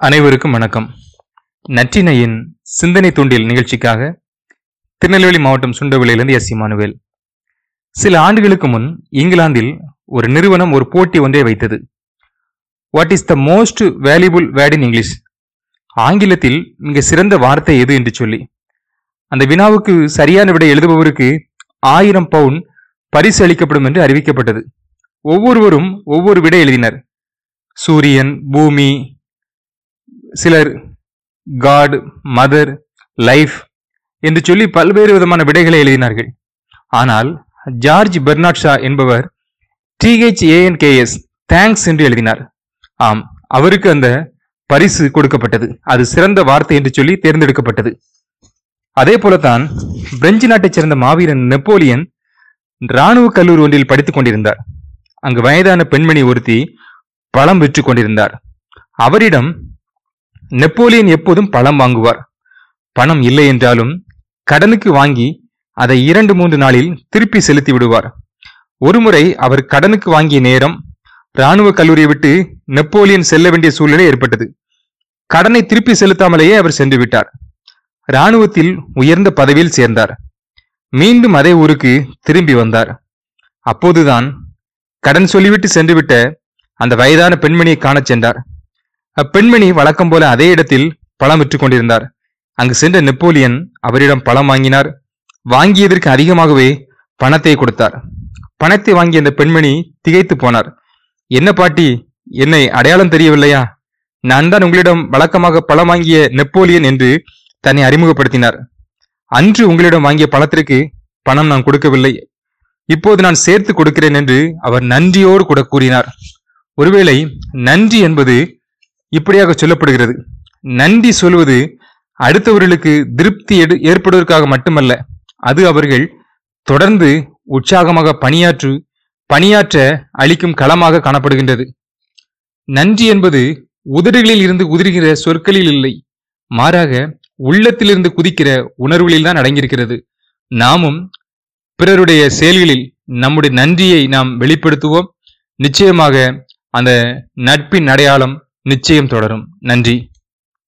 அனைவருக்கும் வணக்கம். நற்றினையின் சிந்தனை தூண்டில் நிகழ்ச்சிக்காக திருநெல்வேலி மாவட்டம் சுண்டவெளியிலிருந்து எஸ். இமானுவேல். சில ஆண்டுகளுக்கு முன் இங்கிலாந்தில் ஒரு நிறுவனம் ஒரு போட்டி ஒன்றை வைத்தது. What is the most valuable word in English ஆங்கிலத்தில் மிக சிறந்த வார்த்தை எது என்று சொல்லி. அந்த வினாவுக்கு சரியான விடை எழுதுபவருக்கு ஆயிரம் பவுன் பரிசு அளிக்கப்படும் என்று அறிவிக்கப்பட்டது. ஒவ்வொருவரும் ஒவ்வொரு விடை எழுதினர். சூரியன் பூமி சிலர் காட் மதர் லைஃப் என்று சொல்லி பல்வேறு விதமான விடைகளை எழுதினார்கள். ஆனால் ஜார்ஜ் பெர்னாட் ஷா என்பவர் டிஹெச்ஏஎன்கேஎஸ் தேங்க்ஸ் என்று எழுதினார். ஆம் அவருக்கு அந்த பரிசு கொடுக்கப்பட்டது. அது சிறந்த வார்த்தை என்று சொல்லி தேர்ந்தெடுக்கப்பட்டது. அதே போலத்தான் பிரெஞ்சு நாட்டைச் சேர்ந்த மாவீரன் நெப்போலியன் இராணுவ கல்லூரி ஒன்றில் படித்துக் கொண்டிருந்தார். அங்கு வயதான பெண்மணி ஒருத்தி பழம் விற்று கொண்டிருந்தார். அவரிடம் நெப்போலியன் எப்போதும் பழம் வாங்குவார். பணம் இல்லை என்றாலும் கடனுக்கு வாங்கி அதை இரண்டு மூன்று நாளில் திருப்பி செலுத்தி விடுவார். ஒருமுறை அவர் கடனுக்கு வாங்கிய நேரம் இராணுவ கல்லூரியை விட்டு நெப்போலியன் செல்ல வேண்டிய சூழ்நிலை ஏற்பட்டது. கடனை திருப்பி செலுத்தாமலேயே அவர் சென்று விட்டார். இராணுவத்தில் உயர்ந்த பதவியில் சேர்ந்தார். மீண்டும் அதே ஊருக்கு திரும்பி வந்தார். அப்போதுதான் கடன் சொல்லிவிட்டு சென்றுவிட்ட அந்த வயதான பெண்மணியை காணச் சென்றார். அப்பெண்மணி வழக்கம் போல அதே இடத்தில் பழம் விற்று கொண்டிருந்தார். அங்கு சென்ற நெப்போலியன் அவரிடம் பழம் வாங்கினார். வாங்கியதற்கு அதிகமாகவே பணத்தை கொடுத்தார். பணத்தை வாங்கிய அந்த பெண்மணி திகைத்து போனார். என்ன பாட்டி என்னை அடையாளம் தெரியவில்லையா? நான் தான் உங்களிடம் வழக்கமாக பழம் வாங்கிய நெப்போலியன் என்று தன்னை அறிமுகப்படுத்தினார். அன்று உங்களிடம் வாங்கிய பழத்திற்கு பணம் நான் கொடுக்கவில்லை. இப்போது நான் சேர்த்து கொடுக்கிறேன் என்று அவர் நன்றியோடு கூட கூறினார். ஒருவேளை நன்றி என்பது இப்படியாக சொல்லப்படுகிறது. நன்றி சொல்வது அடுத்தவர்களுக்கு திருப்தி எடு ஏற்படுவதற்காக மட்டுமல்ல அது அவர்கள் தொடர்ந்து உற்சாகமாக பணியாற்று பணியாற்ற அளிக்கும் களமாக காணப்படுகின்றது. நன்றி என்பது உதடுகளில் இருந்து உதிர்கிற சொற்களில் இல்லை மாறாக உள்ளத்திலிருந்து குதிக்கிற உணர்வுகளில் தான் அடங்கியிருக்கிறது. நாமும் பிறருடைய செயல்களில் நம்முடைய நன்றியை நாம் வெளிப்படுத்துவோம். நிச்சயமாக அந்த நட்பின் அடையாளம் நிச்சயம் தொடரும். நன்றி.